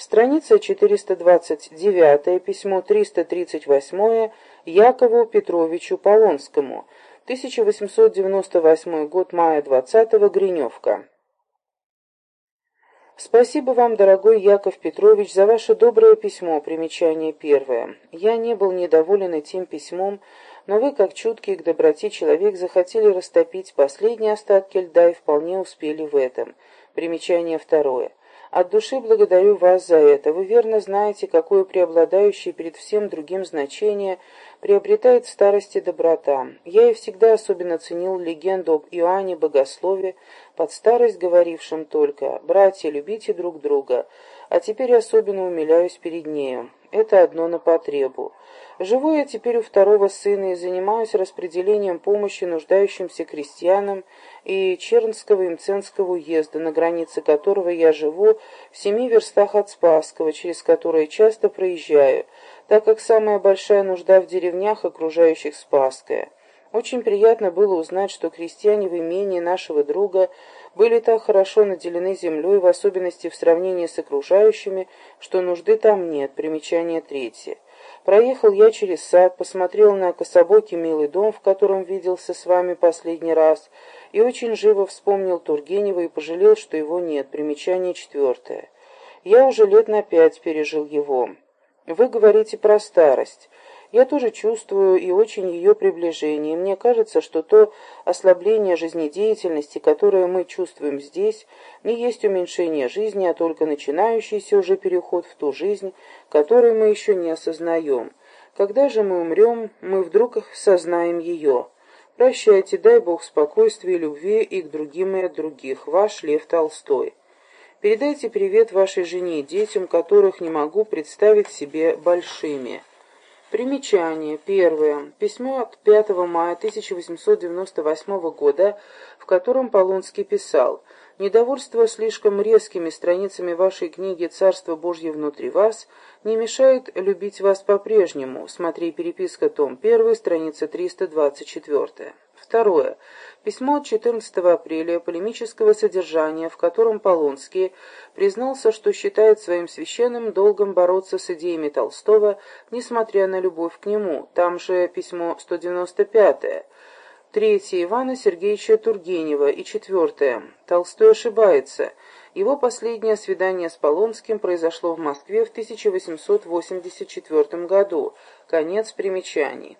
Страница 429, письмо 338 Якову Петровичу Полонскому, 1898 год, мая 20 -го, Гриневка. Спасибо вам, дорогой Яков Петрович, за ваше доброе письмо, примечание первое. Я не был недоволен этим письмом, но вы, как чуткий к доброте человек, захотели растопить последние остатки льда и вполне успели в этом. Примечание второе. От души благодарю вас за это. Вы верно знаете, какое преобладающее перед всем другим значение приобретает в старости доброта. Я и всегда особенно ценил легенду об Иоанне Богослове, под старость говорившим только «Братья, любите друг друга», а теперь особенно умиляюсь перед нею. Это одно на потребу. Живу я теперь у второго сына и занимаюсь распределением помощи нуждающимся крестьянам и Чернского и Мценского уезда, на границе которого я живу в семи верстах от Спасского, через которые часто проезжаю, так как самая большая нужда в деревнях, окружающих Спасское. Очень приятно было узнать, что крестьяне в имении нашего друга были так хорошо наделены землей, в особенности в сравнении с окружающими, что нужды там нет. Примечание третье. Проехал я через сад, посмотрел на кособокий милый дом, в котором виделся с вами последний раз, и очень живо вспомнил Тургенева и пожалел, что его нет. Примечание четвертое. Я уже лет на пять пережил его. Вы говорите про старость. Я тоже чувствую и очень ее приближение. Мне кажется, что то ослабление жизнедеятельности, которое мы чувствуем здесь, не есть уменьшение жизни, а только начинающийся уже переход в ту жизнь, которую мы еще не осознаем. Когда же мы умрем, мы вдруг сознаем ее. Прощайте, дай Бог спокойствия любви и к другим, и от других. Ваш Лев Толстой. Передайте привет вашей жене и детям, которых не могу представить себе большими. Примечание. Первое. Письмо от 5 мая 1898 года, в котором Полонский писал «Недовольство слишком резкими страницами вашей книги «Царство Божье внутри вас» не мешает любить вас по-прежнему. Смотри переписка, том 1, страница 324». Второе. Письмо от 14 апреля полемического содержания, в котором Полонский признался, что считает своим священным долгом бороться с идеями Толстого, несмотря на любовь к нему. Там же письмо 195. Третье. Ивана Сергеевича Тургенева. И четвертое. Толстой ошибается. Его последнее свидание с Полонским произошло в Москве в 1884 году. Конец примечаний.